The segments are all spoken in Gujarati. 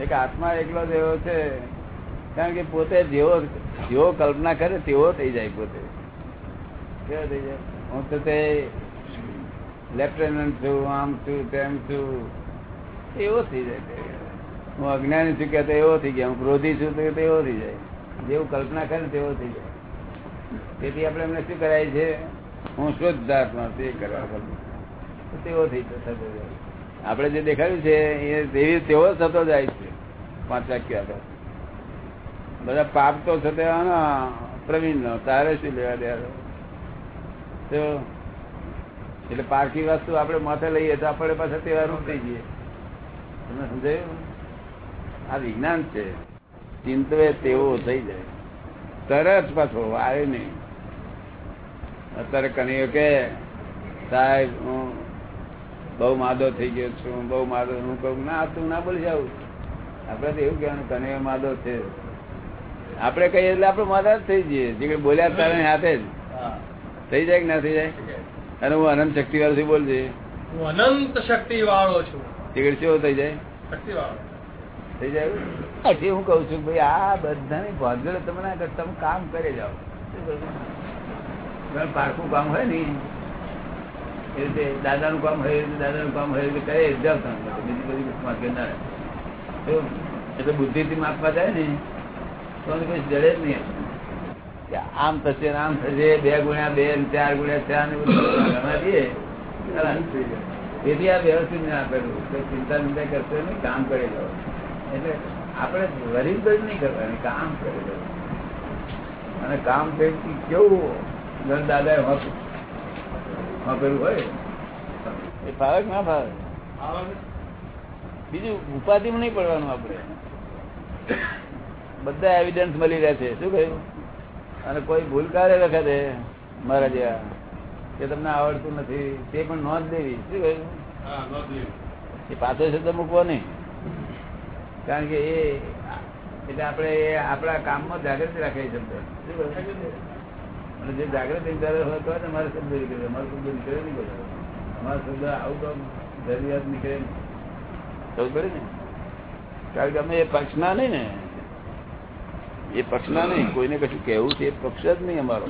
એક આત્મા એકલો જ એવો છે. કારણ કે પોતે જેવો જેવો કલ્પના કરે તેવો થઈ જાય પોતે. કેવો થઈ જાય? હું તો તે લેફ્ટનન્ટ છું, આમ છું, તેમ છું. એવો થઈ જાય હું અજ્ઞાની છું કે એવો થઈ ગયા. હું ક્રોધી છું તો એવો થઈ જાય. જેવું કલ્પના કરે તેવો થઈ જાય. તેથી આપણે એમને શું કરાય છે? હું શુદ્ધ આત્મા તે કરવા તેવો થઈ જાય. આપણે જે દેખાડ્યું છે, એ તેવી તેવો થતો જાય છે. પાંચ વાક્ય આગળ બધા પાપ તો થતે પ્રવીણ નો, તારે શું લેવા તો એટલે પારકી વસ્તુ આપણે માથે લઈએ તો આપણે પાછા તહેવાર થઈ જઈએ. તમને સમજાયું? આ વિજ્ઞાન છે. ચિંતવે તેવો થઈ જાય. તરત પાછો આવે નહીં. અત્યારે કનૈયો કે સાહેબ, હું બહુ માદો થઈ ગયો છું, બહુ માદો. હું કહું, ના, તું ના બોલી જાવ આપડે તો એવું કહેવાનું કનૈયો માદો છે. આપડે કહીએ એટલે આપડે માદા જ થઈ જઈએ. જે બોલ્યા તારે હાથે જ. થઈ જાય કે ના થઈ જાય? અને હું અનંત શક્તિ વાળો બોલજે હું અનંત શક્તિ વાળો છું તીકડ કેવો થઈ જાય? શક્તિ વાળો થઈ જાય હજી હું કઉ છું ભાઈ આ બધાની ભાગળ તમે ના તમે કામ કરી જાઓ. પારખું કામ હોય ને એ રીતે દાદાનું કામ હોય દાદાનું કામ હોય એ રીતે કરે જાવ તમે. બીજી બધી માર્કેટ ના રહે. તો બુદ્ધિ થી માપવા જાય ને, તો કોઈ જડે જ નહીં આમ થશે આમ થશે, બે ગુણ્યા બે ચાર ગુણ્યા ચાર ને આ વ્યવસ્થિત ના આપેલું. ચિંતા ચિંતા કરશે ને કામ કરી લો. એટલે આપણે વરી નહીં કરવાની, કામ કરી લો. અને કામ કરી કેવું? ઘર દાદા વાપરેલું હોય? એ ફાવે ના ફાવે. બીજું ઉપાધિમાં નહીં પડવાનું આપણે. બધા એવિડન્સ મળી રહ્યા છે. શું કહ્યું? અને કોઈ ભૂલ કરે વખતે મારા જેવા કે તમને આવડતું નથી તે પણ નોંધ લેવી. શું કહ્યું. એ પાછો શબ્દ મૂકવો નહીં. કારણ કે એ એટલે આપણે એ આપણા કામમાં જાગૃતિ રાખી એ શબ્દ. અને જે જાગૃતિ કરે હોય તો જ અમારે શબ્દ નીકળે અમારો શબ્દ નીકળે નહીં અમારો શબ્દ આવું ઓફ જરૂરિયાત નીકળે નહીં. પડે ને કારણ કે અમે એ પક્ષના નહીં ને. એ પક્ષના નહીં. કોઈને કશું કહેવું છે એ પક્ષ જ નહીં અમારો.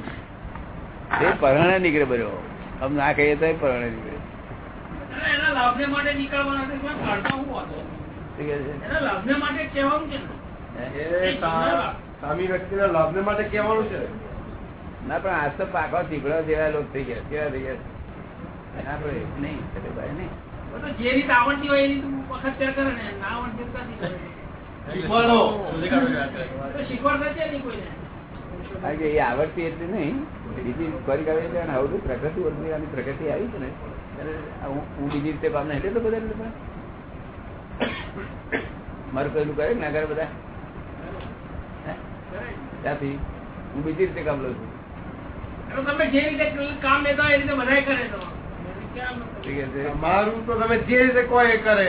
એ પરણે નીકળે બધો. આમ ના કહીએ તો પરણે નીકળે. ને. એ સા- સામી વ્યક્તિના લાભને માટે કહેવાનું છે. ના પણ આજ તો પાકો ચીકડો જેવા લોક થઈ ગયા. કેવા થઈ ગયા? આપણે નહીં. એટલે ભાઈ નહીં. જે રીત આવડતી હોય એ વખત ત્યાં કરે ને ના આવડતી નથી કરે. શીખવાનો તો શીખવાડતા છે નહીં કોઈને? કારણ કે એ આવડતી એટલી નહીં બીજી ફરી કરે છે અને હવે તો પ્રકૃતિ ઓળખી આવી છે ને હું બીજી રીતે કામ નહીં એટલે તો બધા મારું પેલું કરે ને આગળ બધા. ત્યાંથી હું બીજી રીતે કામ લઉં છું. તમે જે રીતે કામ લેતા હોય એ રીતે બધા કરે તો. કરે? તમારું તો તમે જે રીતે કહો એ કરે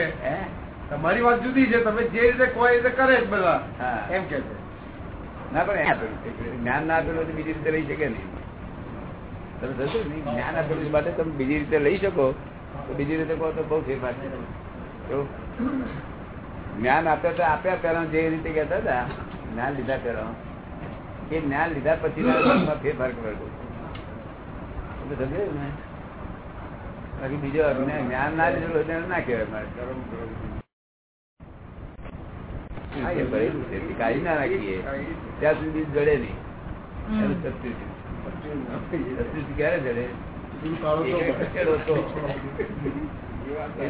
તમારી વાત જુદી છે તમે જે રીતે કહો એ રીતે કરે જ બધા. એમ કે છે. ના પણ. જ્ઞાન ના આપેલું તો બીજી રીતે લઈ શકે નહીં. તમે થશે નહીં જ્ઞાન આપેલું માટે તમે બીજી રીતે લઈ શકો તો બીજી રીતે કહો તો બહુ ફેરફાર છે. જ્ઞાન આપ્યા તો આપ્યા પહેલા જે રીતે કહેતા હતા જ્ઞાન લીધા પહેલા. એ જ્ઞાન લીધા પછી ફેરફાર કરો સમજાયું ને? બાકી બીજો જ્ઞાન ના લીધેલું હોય તેને ના કહેવાય મારે. કાઢી ના નાખીએ. ત્યાં સુધી જડે નહીં. ક્યારે જડે?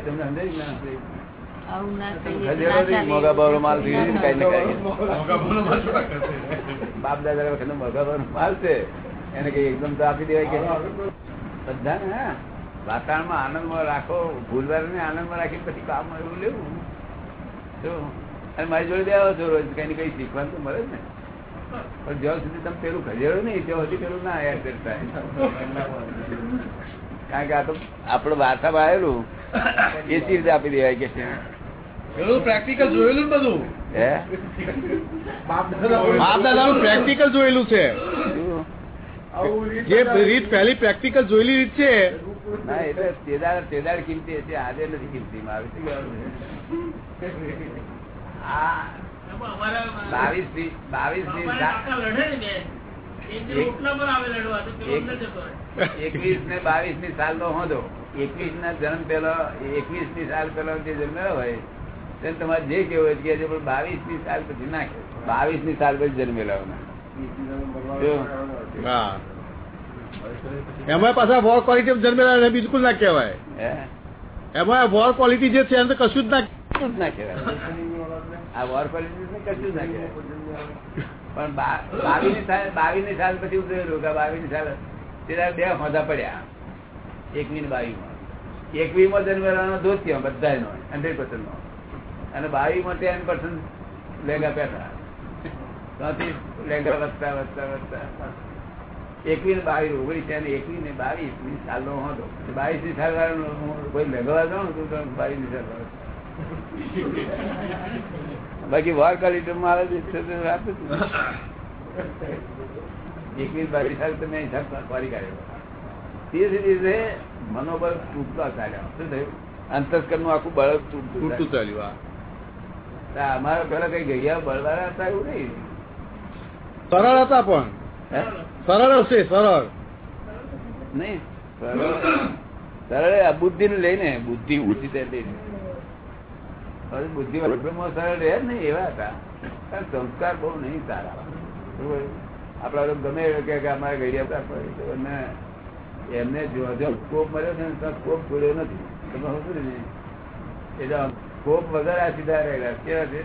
તમને સમજાય ના ના ના ને પાછું. બાપ દાદા વખત મોંઘા માલ છે. એને કઈ એકદમ તો આપી દેવાય કે બધાને હા. વાતાવરણમાં આનંદમાં રાખો ભૂલવાને આનંદમાં રાખી પછી કામ એવું લેવું. જો અને મારી જોડે બે આવો છો રોજ કઈ ને કઈ શીખવાનું તો મળે જ ને. પણ જ્યાં સુધી તમે પેલું ખસેડો નહીં ત્યાં સુધી પેલું ના યાદ થાય કારણ કે આ તો આપણે વાર્તામાં આવેલું એ સી રીતે આપી દેવાય કે છે. પેલું પ્રેક્ટિકલ જોયેલું બધું? હે? બાપ દાદાનું પ્રેક્ટિકલ જોયેલું છે. જે રીત પહેલી પ્રેક્ટિકલ જોયેલી રીત છે ના એટલે તેદાર તેદાર કિંમતી છે આજે નથી કિંમતી બાવીસથી બાવીસથી તો. એકવીસ ને બાવીસની સાલ નો હોદો. એકવીસ ના જન્મ પેલા એકવીસની સાલ પેલા જે જન્મેલો હોય તેને તમારે જે કેવું હોય તે પણ બાવીસની સાલ પછી ના બાવીસની સાલ પછી જન્મેલા એમાં પાછા વોર ક્વોલિટી જન્મેલા એને બિલકુલ ના કહેવાય. એમાં વોર ક્વોલિટી જે છે એને તો કશું જ ના કશું જ ના કહેવાય. આ વોર ક્વોલિટી કશું જ ના કહેવાય. પણ બાવીસની સાલ બાવીસની સાલ પછી ઉતરેલું કે બાવીસની સાલ તેના બે હોદા પડ્યા. એકવી ને બાવીસમાં એકવી માં જન્મેલાનો દોષ કહેવાય બધા નો હંડ્રેડ પર્સન્ટ નો. અને બાવીસમાં ટેન પર્સન્ટ લેગા પેટા ત્યાંથી લેગા વધતા વધતા વધતા એકવી ને બાવીસ ઓગણીસ ત્યાં એકવી ને બાવીસની સાલ નો હતો બાવીસની સાલ કોઈ લેગવા જાઉં તું તો બાવીસની સાલ બાકી વાર ક્વોલિટી મારે એકવીસ બાવીસ સાલ તો મેં હિસાબ વારી કાઢ્યો તે જ રીતે મનોબળ તૂટતા ચાલ્યા શું થયું? અંતસ્કરનું આખું બળ તૂટતું ચાલ્યું. અમારા પેલા કઈ ગયા બળવાળા હતા એવું નહીં. સરળ હતા પણ? સરળ હશે સરળ. નહીં. સરળ. બુદ્ધિ ને લઈને બુદ્ધિ ઊંચી લઈને બુદ્ધિ સરળ રહે નહીં એવા હતા. સંસ્કાર બહુ નહીં સારા. આપડા ગમે કે અમારે ગઈડિયા એમને એમને જો જો સ્કોપ મળ્યો છે ને સ્કોપ છોડ્યો નથી. તમે શું ને? એટલે કોપ વગર આ સીધા રહેલા. કેવા છે?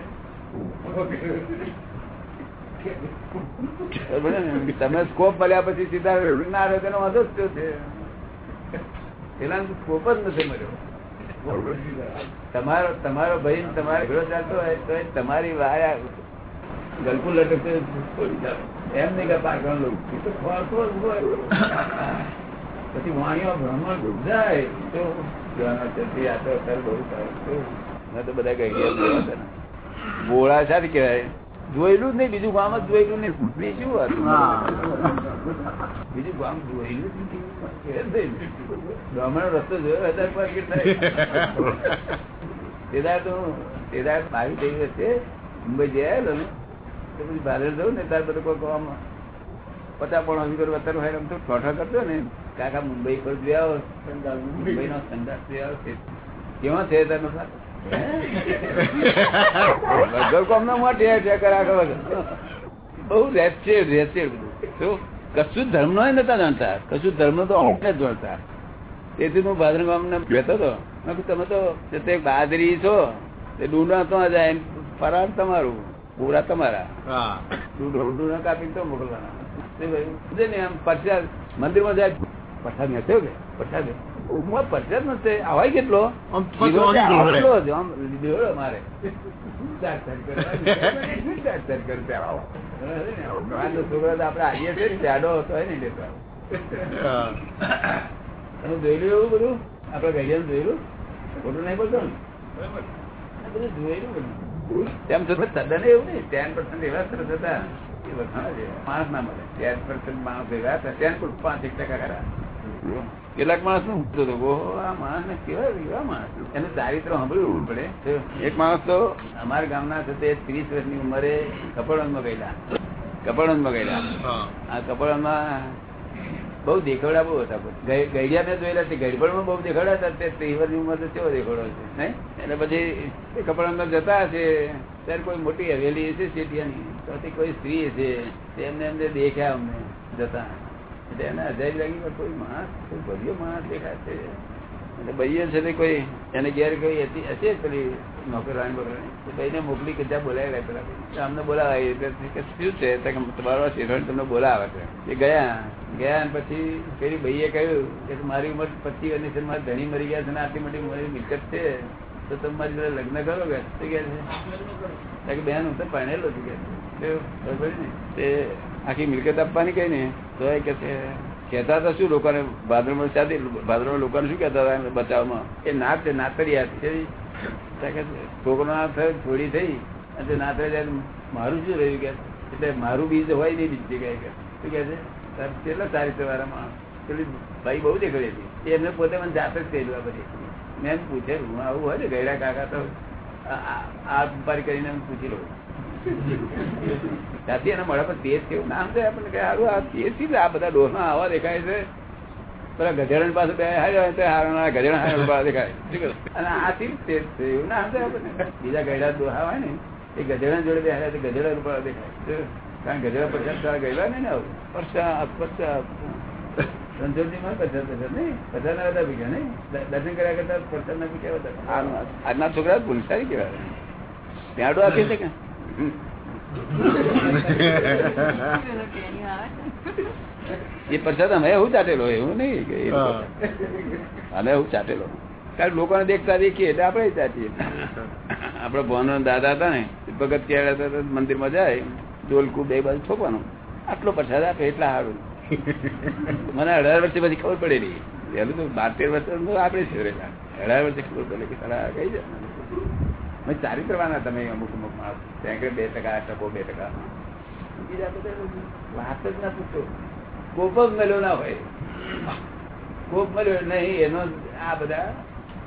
બરાબર ને? તમે સ્કોપ મળ્યા પછી સીધા ના આવે તેનો વાંધો જ થયો છે. પેલા સ્કોપ જ નથી મળ્યો. તમારો તમારો ભાઈ તમારો ઘોડો ચાલતો હોય, તો તમારી વાયા ગલકુ લટકતો એમ નહીં કે પાકણ લઉં તો ખોરતો જ હોય. પછી વાણીઓ ભ્રમણ ગુજાય. તો આ તો બહુ સારું. મેં તો બધા કહી ગયા. બોળા સારી કહેવાય. જોયેલું જ નહીં બીજું ગામ જ જોયેલું નહીં. બીજું હતું બીજું ગામ જોયેલું જ બ્રાહ્મણ રસ્તો જોયો હજાર થાય તેદાર તો તેદાર મારી થઈ વચ્ચે મુંબઈ જઈ ને તો પછી બહાર જવું ને ત્યાર બધું કોઈ આમ પચાસ પણ હજી કરું અત્યારે હોય તો ઠોઠા કરતો ને. કાકા મુંબઈ પર જોયા આવો મુંબઈ નો સંદાસ જોયા આવો કેવા છે તારો વગર મોટે બહુ રેચેડ શું? કશું ધર્મ નો નતા જાણતા. કશું ધર્મ તો અમુકને જ જાણતા. તેથી હું ભાદરગામ ને બેઠો હતો. તમે તો તે બાદરી છો તે ડુંડા તો જાય ફરાર તમારું. પૂરા તમારા. ડુંડા કાપી તો મોકલવાના. ને મંદિરમાં જાય. પઠાણ કે? ઉપમાં પ્રસાદ નથી. આવાય કેટલો? આમ જ. આમ મારે. કરે, કરે? છોકરો આવીએ છીએ જાડો હતો તમે જોયેલું એવું બધું? આપડે ગઈડિયાનું જોયેલું ખોટું નહીં બોલતો ને? બધું જોયેલું બધું. તેમ છતાં તદ્દન એવું નહીં ટેન પર્સન્ટ એવા સરસ હતા. એ છે. માણસ ના મળે. ટેન પર્સન્ટ માણસ એવા હતા. ટેન પાંચ એક ટકા ખરા. કેટલાક માણસનું હતું આ માણસ ને કેવા એવા માણસ એને ચારિત્ર સાંભળવું પડે. એક માણસ તો અમારા ગામના છે તે ત્રીસ વર્ષની ઉંમરે કપડવંતમાં ગયેલા. કપડવંતમાં ગયેલા. આ કપડામાં બહુ દેખાડા બહુ હતા. ગઈ- ગઈડિયા મેં જોયેલા છે ગઈડપણમાં બહુ દેખાડા હતા. તે ત્રીવરની ઉંમર તો કેવો દેખાડો છે નહીં? એટલે પછી એ કપડામાં જતા હશે. ત્યારે કોઈ મોટી હવેલી છે શેઠિયાની. તો તે કોઈ સ્ત્રી છે તેમને એમને દેખ્યા અમને જતા. એટલે એને અજાઈ લાગી કે કોઈ માણસ, કોઈ ભવ્ય માણસ દેખાય છે. એટલે ભાઈએ છે તે કોઈ એને ઘેર કોઈ હતી હશે પેલી નોકરાણી બોકરાણી ભાઈને મોકલી કે જ્યાં બોલાવી લે પેલા અમને બોલાવે એટલે કે શું છે? તમારો શેઠાણી તમને બોલાવે છે. એ ગયા. ગયા અને પછી પેલી ભાઈએ કહ્યું કે મારી ઉંમર પચીસ અને છે મારા ધણી મરી ગયા છે ને આટલી મોટી મારી મિલકત છે. તો તમે મારી જોડે લગ્ન કરો કે? શું કહે છે? કે બેન, હું તો પરણેલો છું કે. બરોબર ને? તે આખી મિલકત આપવાની કઈ ને તો એ કે છે, કહેતા હતા શું લોકોને ભાદરમાં સાથે ભાદરમાં લોકોને શું કહેતા હતા બચાવમાં એ નાત છે. નાતરિયા છે છોકરો ના થયો થોડી થઈ, અને નાતરિયા નાતરે મારું શું રહ્યું કે? એટલે મારું બીજ હોય નહીં બીજી જગ્યાએ કે. શું કે છે કેટલા સારી સવારે પેલી ભાઈ બહુ દેખાડી હતી. એમને પોતે મને જાતે જ કહેલું આ બધી. મેં એમ પૂછેલું આવું હોય ને ગયડા કાકા તો, આ ઉપારી કરીને પૂછી લો ત્યાંથી એના મળે પણ તેજ કેવું નામ છે આપણને કે સારું આ તેજ આ બધા ડોસા આવા દેખાય છે. પેલા ગજરણ પાસે બે હાર્યા તો હારણ પાસે દેખાય. અને આ થી તેજ છે એવું નામ છે આપણને બીજા ગયડા ડોહા હોય ને એ ગજરણ જોડે બે હાર્યા તો ગધેડા ઉપર દેખાય. કારણ ગજરા પચાસ તારા ગયેલા ને ને આવું પચાસ પચાસ રણછોડજી માં પચાસ પચાસ નહીં. પચાસ ના બધા ભીગા નહીં. દર્શન કર્યા કરતા પચાસ ના ભીગા બધા આજના છોકરા ભૂલસારી કેવા પ્યાડો આપી છે કે. એ પ્રસાદ અમે એવું ચાટેલો એવું નહીં કે અમે એવું ચાટેલો. કારણ લોકોને દેખતા દેખીએ એટલે આપણે ચાટીએ આપડે ભવન દાદા હતા ને ભગત ક્યારે મંદિરમાં જાય ડોલકું બે બાજુ ઠોકવાનું આટલો પ્રસાદ આપે એટલા સારું. મને અઢાર વર્ષે પછી ખબર પડેલી. પહેલું તો બાર તેર વર્ષ આપણે છે અઢાર વર્ષે ખબર પડે કે સારા કઈ જાય ચારિત્રવાના તમે અમુક અમુક માણસ. સેંકડે બે ટકા ટકો બે ટકા. બીજા બધા વાત જ ના પૂછો. કોપ જ મળ્યો ના હોય. કોપ મળ્યો નહીં એનો આ બધા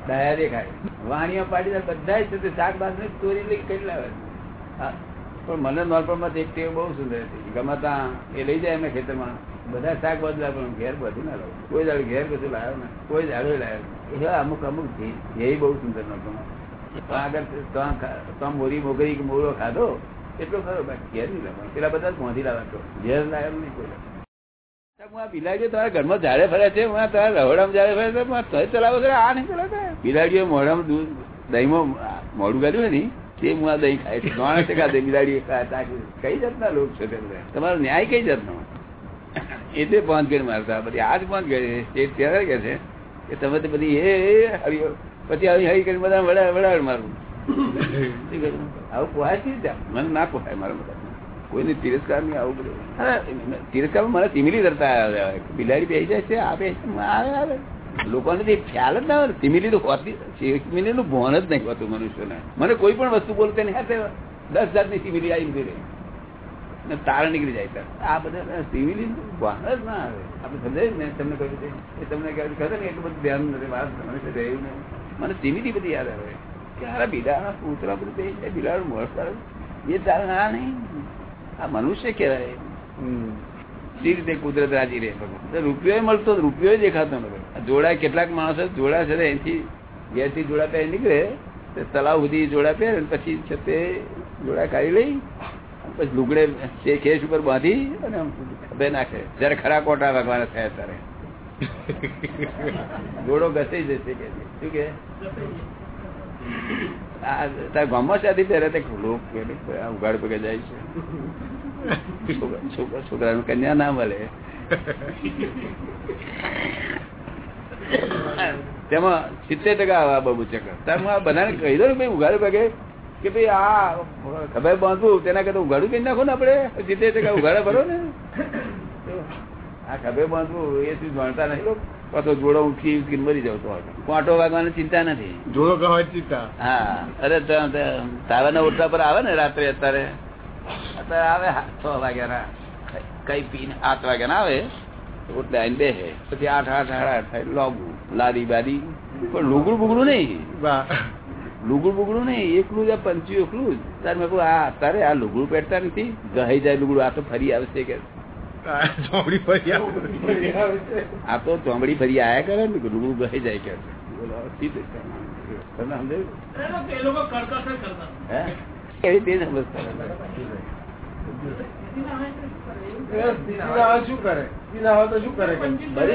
દયા દેખાય. વાણીઓ પાડી બધા છે તે શાકભાજ ને ચોરી લઈ કઈ લાવે હા. પણ મને નોર્મલમાં એક ટેવ બહુ સુંદર હતી. ગમતા એ લઈ જાય એમને ખેતરમાં. બધા શાક બદલા પણ ઘેર બધું ના લાવું. કોઈ દાડો ઘેર બધું લાવ્યો ને. કોઈ દાડો લાવ્યો એવા અમુક અમુક ધ્યેય બહુ સુંદર પણ મોરી મોગરી કે મોરો ખાધો, એટલો ખરો ઘેર નહીં લાવવાનો. પેલા બધા મોંધી લાવવાનો ઘેર લાવ્યો નહીં કોઈ. આ બિલાડીઓ તમારા ઘરમાં જાડે ફરે છે તમારા રહોડામાં જાડે ફરે છે આ આ નહીં ચલાવતા? બિલાડીઓ મોઢામાં દૂધ, દહીંમાં મોડું કાઢ્યું ને, તે હું આ દહીં ખાય છે. ત્રણ ટકા દહીં બિલાડી કઈ જાતના લોક છે તમારો ન્યાય કઈ જાતનો? એ તે પાંચ ગેડ મારતા બધી આજ પાંચ ગેડ ત્યારે કે છે? કે તમે તો બધી એ હરિયો પછી આવી હઈ કરી બધા વડા વડાડ મારું. આવું પોહાય છે ત્યાં મને ના પોહાય મારા બધા. કોઈને તિરસ્કાર નહીં આવું બધું. તિરસ્કાર મને સિમિલી કરતા. બિલાડી બેસી જાય છે આપે આવે આવે. લોકોને તે ખ્યાલ જ ના આવે સિમિલી તો હોતી નું ભોન જ નહીં હોતું મનુષ્યને. મને કોઈ પણ વસ્તુ બોલતે નહીં. હાથે દસ જાતની સિમિલી આવી ગઈ ને તાર નીકળી જાય તાર. આ બધા સિવિલી ભાન જ ના આવે. આપણે સમજાય ને? તમને કહ્યું એ તમને કહ્યું ખબર ને એટલું બધું ધ્યાન નથી વાત મને રહ્યું નહીં. મને સિમિલી બધી યાદ આવે. કે આ બિલાડા પૂતળા બધું બિલાડું મળતા એ તાર ના નહીં. આ મનુષ્ય કહેવાય. સી રીતે કુદરત રાજી રહે. રૂપિયો મળતો રૂપિયો દેખાતો નથી જોડા કેટલાક માણસો જોડા છે એથી ઘેરથી જોડા પહેરી નીકળે તલાવ સુધી જોડા પહેરે પછી છે તે જોડા કાઢી લઈ પછી લુગડે કેસ ખેસ ઉપર બાંધી અને નાખે. જયારે ખરા કોટા ભગવાન થયા ત્યારે. જોડો ઘસાઈ જશે કે શું કે? છોકરા- છોકરા છોકરાનું કન્યા ના મળે. તેમાં સિત્તેર ટકા આવા બબુ ચક્કર. હું આ બધાને કહી દઉં ને ભાઈ ઉઘાડું પગે કે ભાઈ આ ખબર બાંધવું, તેના કરતા ઉઘાડું કહી નાખો ને આપડે સિત્તેર ટકા ઉઘાડા ભરો ને. આ ખભે બાંધવું એ તું જાણતા નહીં. પાછો જોડો ઉઠી ઉઠી મરી જાવ તો કોટો વાગવાની ચિંતા નથી. જોડો કહેવાય ચિંતા. હા અરે તારાના ઓટલા પર આવે ને રાત્રે અત્યારે? અત્યારે આવે છ વાગ્યાના. કઈ પીને આઠ વાગ્યાના આવે. ઓટલે આવીને બેસે. પછી આઠ આઠ સાડા આઠ થાય લોગું લારી બારી. પણ લુગડું બુગડું નહીં. લુગડું બુગડું નહીં. એકલું જ આ પંચ્યું એકલું જ. તારે મેં કહું આ તારે આ લુગડું પહેરતા નથી. ગહાઈ જાય લુગડું. આ તો ફરી આવશે કે ચોમડી ફરી આ તો ચોમડી ફરી આયા કરે ને રૂબરૂ ગઈ જાય કે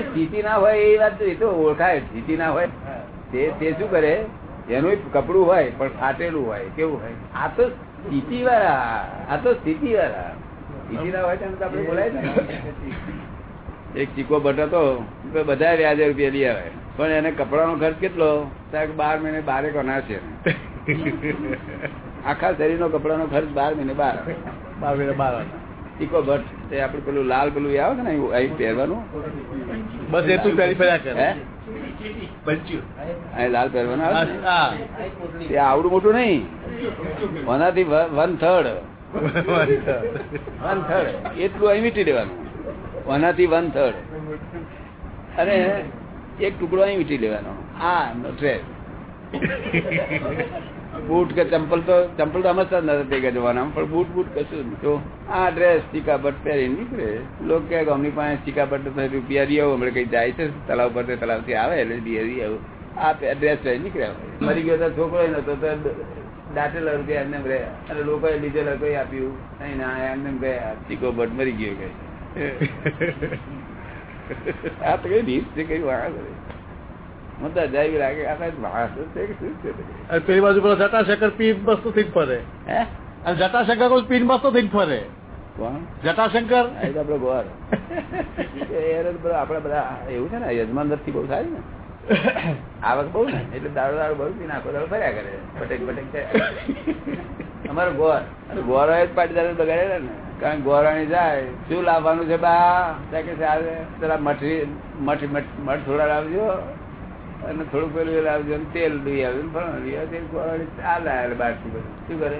સ્થિતિ ના હોય એ વાત એ તો ઓળખાય. સ્થિતિ ના હોય. તે શું કરે? એનું કપડું હોય, પણ ફાટેલું હોય. કેવું હોય? આ તો સ્થિતિ વાળા આ તો સ્થિતિ વાળા એક ચીકો બટ હતો બધા વ્યાજે રૂપિયા લઈ આવે. પણ એને કપડાનો ખર્ચ કેટલો? સાહેબ બાર મહિને બારેક અનાર છે. આખા શરીરનો કપડાનો ખર્ચ બાર મહિને બાર બાર મહિને બાર ચીકો ભટ્ટ એ આપડે પેલું લાલ પેલું આવે છે ને અહીં પહેરવાનું? બસ એ તું પહેરી હે? કરે લાલ પહેરવાનું આવે તે આવડું મોટું નહીં. ઓનાથી વન થર્ડ વન થર્ડ એટલું અહીં વીટી લેવાનું. ઓનાથી વન થર્ડ અને એક ટુકડો અહીં વીટી લેવાનો. આ ડ્રેસ બૂટ કે ચંપલ તો ચંપલ તો સમજતા જ નથી ભેગા જવાના. પણ બૂટ બૂટ કશું. તો આ ડ્રેસ ચીકાબટ પહેરી નીકળે, લોકો કે અમની પાસે ચીકાબટ રૂપિયા દી આવું હમણાં કઈ જાય છે? તલાવ પર તલાવથી આવે, એટલે દી આવું આ ડ્રેસ પહેરી નીકળ્યા મરી ગયો તો છોકરો નતો તો દાટેલા રૂપિયા એમને એમ રહ્યા અને લોકોએ લીધેલા કોઈ આપ્યું. નહીં ના એમને ગયા ચીકો ચીકોબટ મરી ગયો કઈ આ તો કઈ રીત છે કઈ વાત મને તો લાગે આ કઈ વાત છે શું છે પેલી બાજુ પેલો જટાશંકર પીન મસ્ત થઈને ફરે. હે? અને જટાશંકર કોઈ પીન મસ્ત થઈને ફરે. કોણ? જટાશંકર? તો આપડે ગોર. આપડે બધા એવું છે ને યજમાન દત્તી બહુ થાય ને. આવક બહુ એટલે દારૂ દારૂ બહુ પીને આખો દારૂ ફર્યા કરે. પટેક પટેક છે. અમારો ગોર. ગોરો જ પાટીદાર બગાડેલા ને. કારણ ગોરાણી જાય, શું લાવવાનું છે બા? કે છે પેલા મઠરી મઠ મઠ થોડા લાવજો. અને થોડું પેલું લાવજો અને તેલ લઈ આવ્યું ફરણ લઈ આવ્યું ગોરાણી ચાલે બહારથી બધું. શું કરે?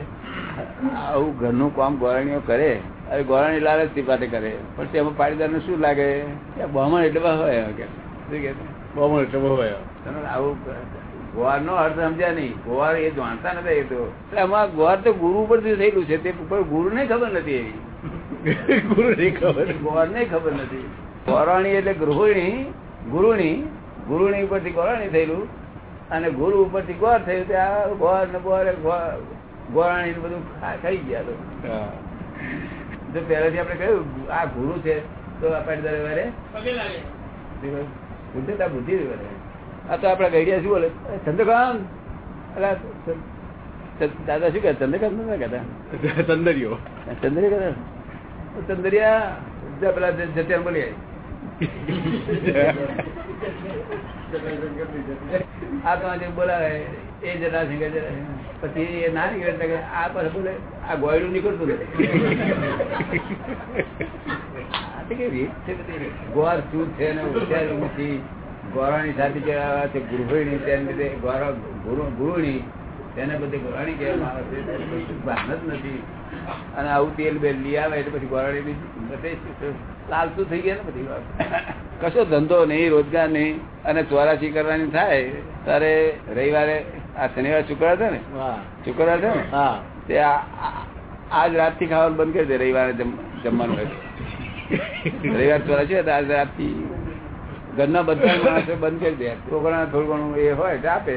આવું ઘરનું કામ ગોરાણીઓ કરે. અરે ગોરાણી લાલચથી પાસે કરે. પણ તેમાં પાટીદાર શું લાગે? કે બહમણ એટલે હોય કે શું કે બહુ એટલે બહુ આવું ગોવાર નો અર્થ સમજ્યા નહીં. ગોવાર એ જાણતા નથી એ તો. એટલે આમાં ગોવાર તો ગુરુ પરથી થયેલું છે તે ઉપર ગુરુ ને ખબર નથી એવી. ગુરુ નહીં ખબર. ગોવાર ને ખબર નથી. ગોરાણી એટલે ગૃહિણી ગુરુણી. ગુરુણી ઉપરથી ગોરાણી થયેલું. અને ગુરુ ઉપરથી ગોર થયું તે આ ગોર ને ગોર ગોરાણી ને બધું ખાઈ ગયા તો. જો પહેલાથી આપણે કહ્યું આ ગુરુ છે તો આપણે વારે લાગે. બુદ્ધિ તો બુદ્ધિ આ તો આપડા ગઈડિયા શું બોલે? "એ ચંદ્રકાંત. દાદા શું કહે? ચંદ્રકાંત ના કહેતા? ચંદરિયો ચંદ્રિયા કહેતા? ચંદરિયા પેલા જત્યાને બોલી. આ તો આજે બોલાવે એ જટાશંકર જટાશંકર. પછી એ ના નીકળે એટલે કે આ પર બોલે આ ગોયડું નીકળતું ગોર શું છે ને હોશિયારી નથી? ગોરાણી સાથે કહેવાય છે ગૃહિણી તેને બધે ગૃહિણી તેને બધે ગોરાણી કહેવામાં આવે છે ભાન જ નથી. અને આવું તેલ બેલ લઈ આવે એટલે પછી ગોરાણી બી બધે લાલતું થઈ ગયા ને બધી વાત. કશો ધંધો નહીં રોજગાર નહીં અને ચોરાશી કરવાની થાય ત્યારે રવિવારે આ શનિવાર શુક્રવાર છે ને? શુક્રવાર છે ને? હા. તે આજ રાતથી ખાવાનું બંધ કરી દે રવિવારે જમવાનું હોય. રવિવાર ચોરાશી આજ રાત ઘરના બધા માણસો બંધ કરી દે. છોકરા થોડું ઘણું એ હોય તો આપે.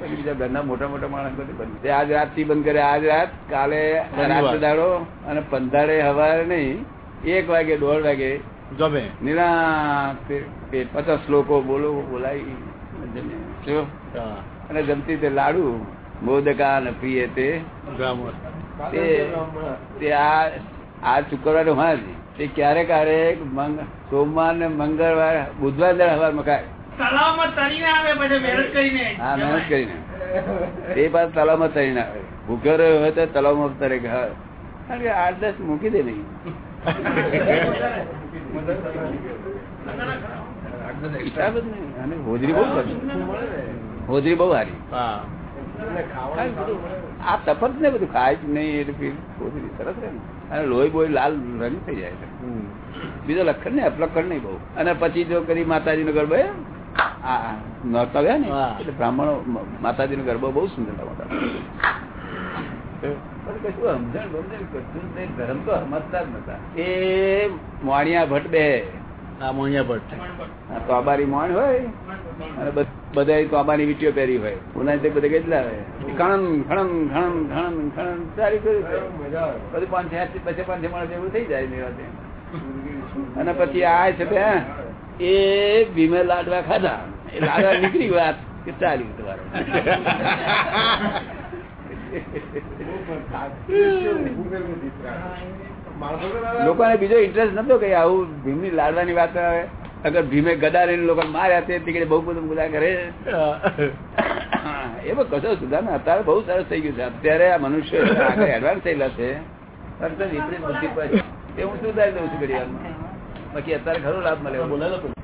પછી બીજા ઘરના મોટા મોટા માણસ બધે. આજ રાતથી બંધ કરે. આજ રાત કાલે રાત દાડો અને પંધારે હવારે નહીં એક વાગે દોઢ વાગે જમે. નિરા પચાસ લોકો બોલો બોલાવી અને જમતી તે લાડુ મોદકા અને પ્રિય તે આ શુક્રવારે હા જ. તે ક્યારે ક્યારેક સોમવાર ને મંગળવાર બુધવાર દર હવાર મકાય. તરીને આવે પછી મહેનત કરીને. હા મહેનત કરીને. તે પાછ તલાવમાં તરીને આવે. ભૂખ્યો રહ્યો હોય તો તલાવમાં તરે ઘર કારણ કે આઠ દસ મૂકી દે નહીં. હોજરી બહુ હોજરી બહુ સારી. આ તપત ને બધું ખાય જ નહીં એટલે હોજરી સરસ રહે ને. અને લોહી બોય લાલ રંગ થઈ જાય છે બીજો લખણ ને લખણ નહીં બહુ અને પછી જો કરી માતાજી નો ગરબો નોરતા ગયા ને. એટલે બ્રાહ્મણો માતાજી નો ગરબો બહુ સુંદર લાગતા. ધર્મ તો સમજતા જ નતા એ મોણિયા ભટ્ટ બે આ મોણિયા ભટ્ટ આ તોબારી મોણ હોય. અને બધા તોબાની વીટીઓ પહેરી હોય. ઉના તે બધા કેટલા હોય. ખણન ખણન ખણન ખણન ખણન સારી કરી બધું પાંચ છ પછી પાંચ માણસ એવું થઈ જાય નિરાતે અને પછી આ છે તે એ ભીમે લાડવા ખાધા. એ લાડવા નીકળી વાત કે ચાલી તમારે. લોકોને બીજો ઇન્ટરેસ્ટ નતો કે આવું ભીમની લાડવાની વાત આવે અગર ભીમે ગદા રહીને લોકો માર્યા તે તીકડે બહુ બધું બધા કરે એમાં કશો સુધાર ને અત્યારે બહુ સરસ થઈ ગયું છે અત્યારે આ મનુષ્ય આગળ એડવાન્સ થયેલા છે ફક્ત વિપરીત બુદ્ધિ પર એ હું સુધારી દઉં છું ઘડિયાળમાં બાકી અત્યારે ખરો લાભ મળે બોલાયેલો